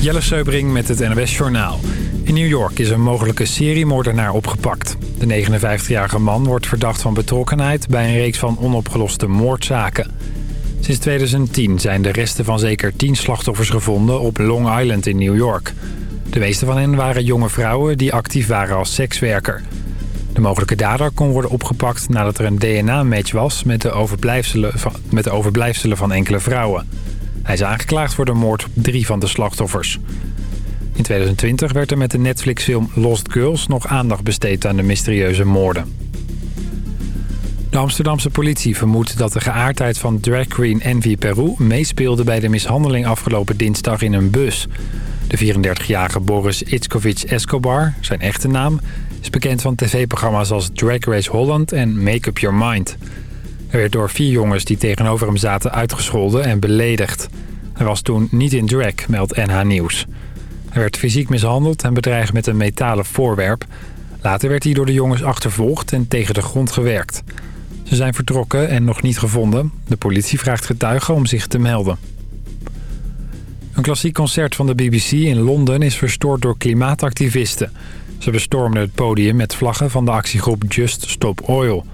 Jelle Seubring met het NWS Journaal. In New York is een mogelijke seriemoordenaar opgepakt. De 59-jarige man wordt verdacht van betrokkenheid... bij een reeks van onopgeloste moordzaken. Sinds 2010 zijn de resten van zeker 10 slachtoffers gevonden... op Long Island in New York. De meeste van hen waren jonge vrouwen die actief waren als sekswerker. De mogelijke dader kon worden opgepakt nadat er een DNA-match was... Met de, met de overblijfselen van enkele vrouwen. Hij is aangeklaagd voor de moord op drie van de slachtoffers. In 2020 werd er met de Netflix-film Lost Girls nog aandacht besteed aan de mysterieuze moorden. De Amsterdamse politie vermoedt dat de geaardheid van drag queen Envy Peru meespeelde bij de mishandeling afgelopen dinsdag in een bus. De 34-jarige Boris Itskovic Escobar, zijn echte naam, is bekend van tv-programma's als Drag Race Holland en Make Up Your Mind. Hij werd door vier jongens die tegenover hem zaten uitgescholden en beledigd. Hij was toen niet in drag, meldt NH Nieuws. Hij werd fysiek mishandeld en bedreigd met een metalen voorwerp. Later werd hij door de jongens achtervolgd en tegen de grond gewerkt. Ze zijn vertrokken en nog niet gevonden. De politie vraagt getuigen om zich te melden. Een klassiek concert van de BBC in Londen is verstoord door klimaatactivisten. Ze bestormden het podium met vlaggen van de actiegroep Just Stop Oil.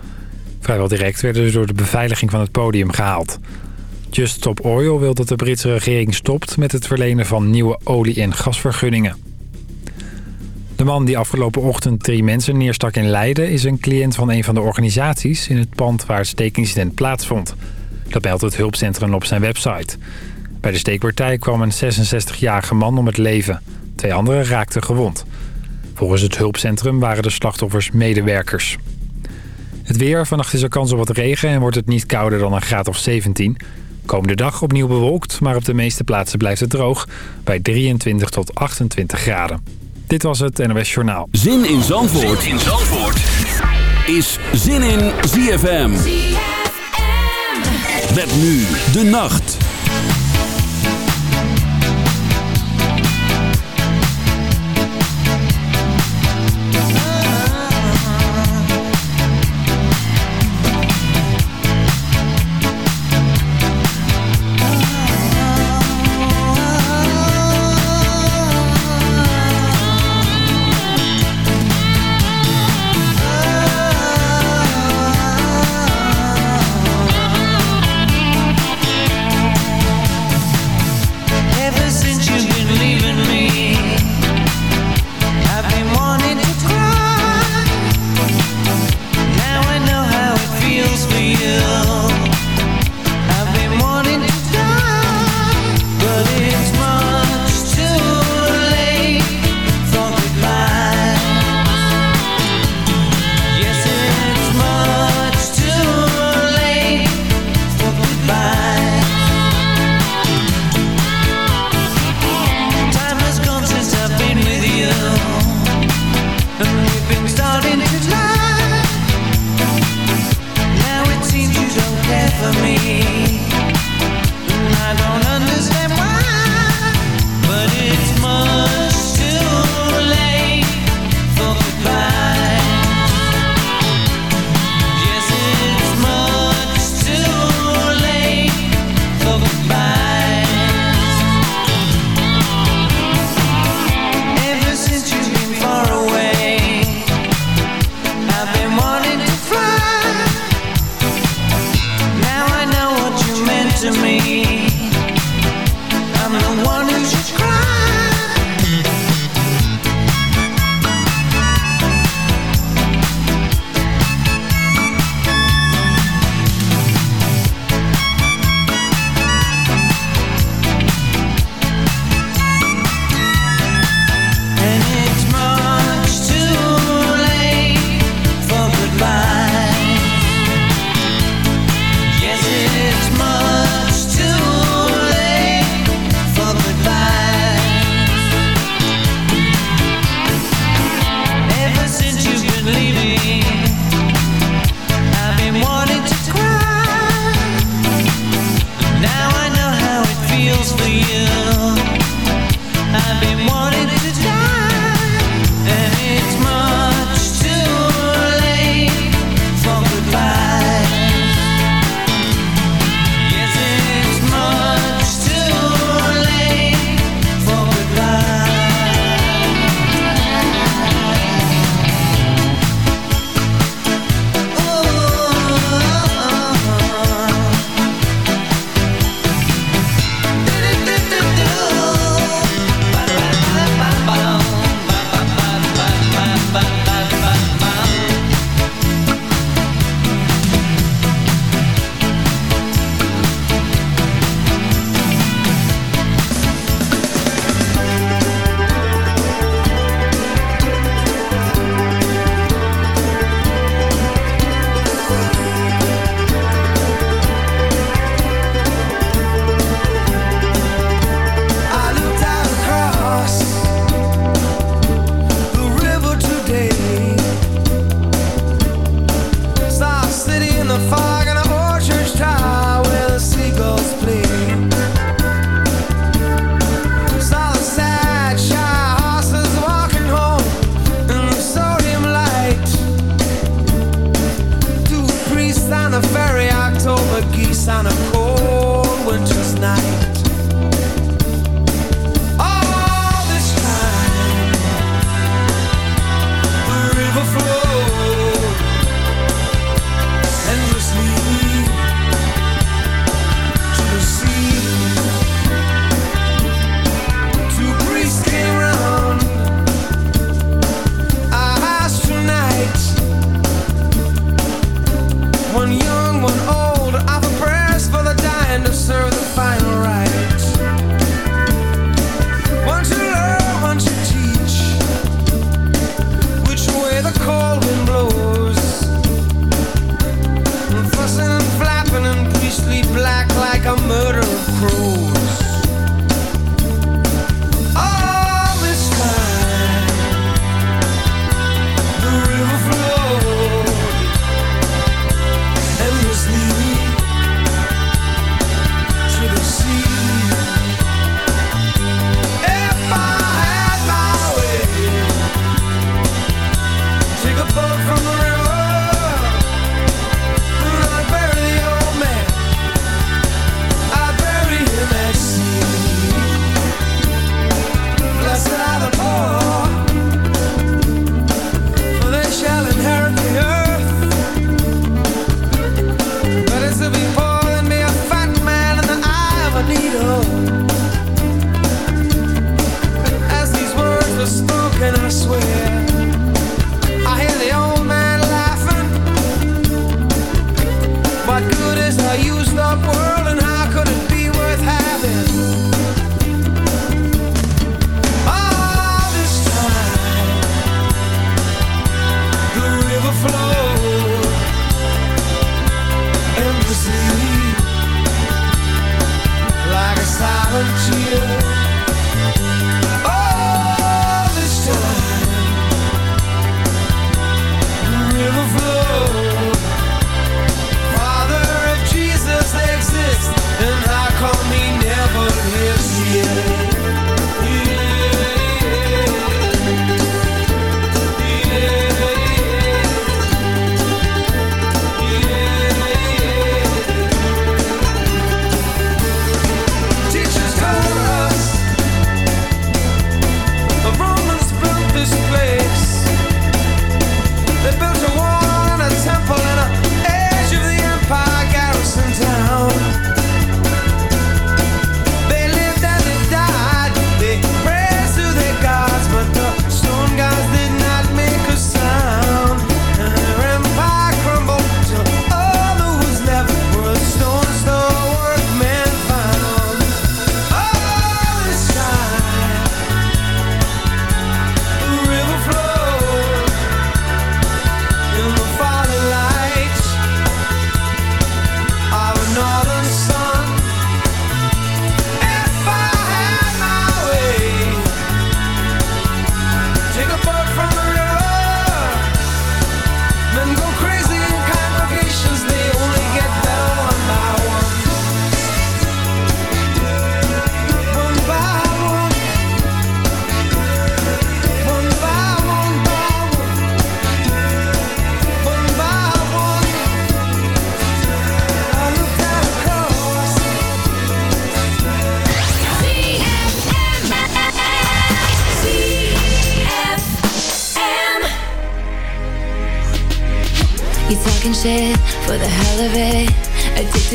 Vrijwel direct werden ze door de beveiliging van het podium gehaald. Just Stop Oil wil dat de Britse regering stopt met het verlenen van nieuwe olie- en gasvergunningen. De man die afgelopen ochtend drie mensen neerstak in Leiden... is een cliënt van een van de organisaties in het pand waar het steekincident plaatsvond. Dat meldt het hulpcentrum op zijn website. Bij de steekpartij kwam een 66-jarige man om het leven. Twee anderen raakten gewond. Volgens het hulpcentrum waren de slachtoffers medewerkers. Het weer, vannacht is er kans op wat regen en wordt het niet kouder dan een graad of 17. Komende dag opnieuw bewolkt, maar op de meeste plaatsen blijft het droog... bij 23 tot 28 graden. Dit was het NOS Journaal. Zin in Zandvoort, zin in Zandvoort. is Zin in ZFM. ZFM. Met nu de nacht.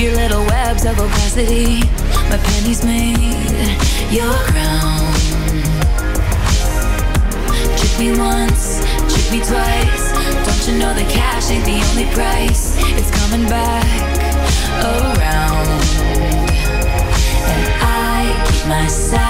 your little webs of opacity. My pennies made your crown. Trick me once, trick me twice. Don't you know that cash ain't the only price? It's coming back around. And I keep my side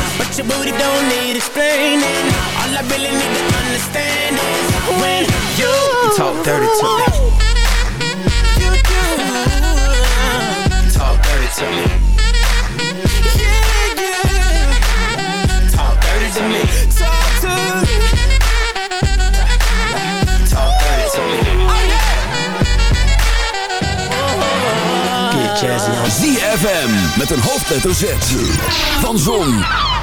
But your booty don't need explaining. All I really need to understand is when you, talk dirty to me. You do. Talk dirty to me. Yeah, yeah. Talk dirty to me. Talk to me. Talk dirty to me. Oh, yeah. Get jazzy on ZFM met een hoofdletter Z. Van Zon,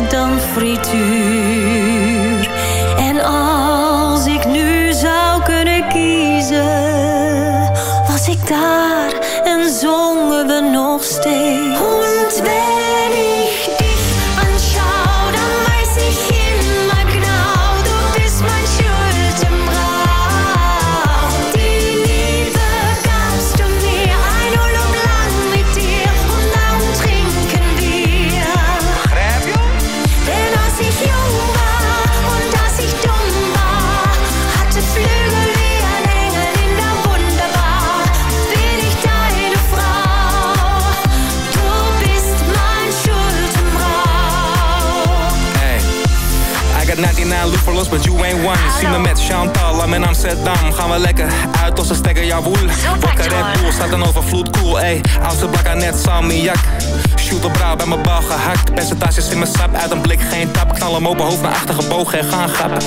dan frituur. In Amsterdam gaan we lekker uit onze stekker, jawoel. Wakker Red Bull, staat een overvloed, cool, ey. Oudste blakken net salmiak. Shoot op bij mijn bal gehakt. Percentages in mijn sap, uit een blik geen tap. Knal hem open, hoofd naar achter gebogen en gaan grappen.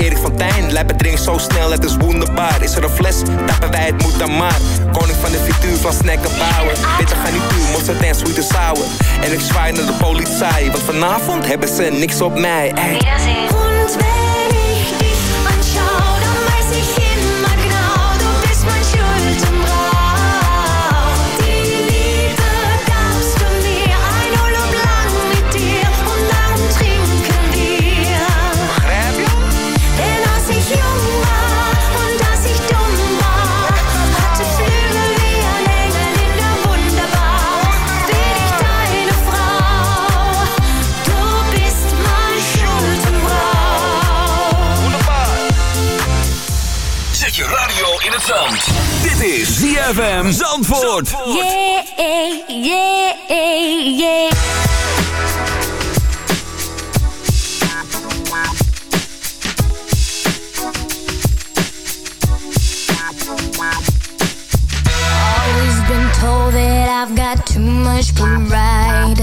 Erik van Tijn, lijp het drinkt zo snel, het is wonderbaar. Is er een fles, tappen wij het moet dan maar. Koning van de virtue van snacken bouwen. Witte garnituur, mosterd en sweet sour. En ik zwaai naar de politie, want vanavond hebben ze niks op mij. Zandvoort. Dit is ZFM Zandvoort. Zandvoort. Yeah, yeah, yeah, yeah. Always been told that I've got too much pride.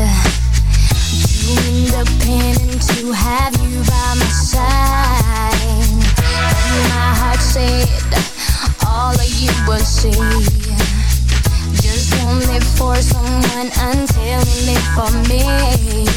Doing the see Just only for someone until only for me.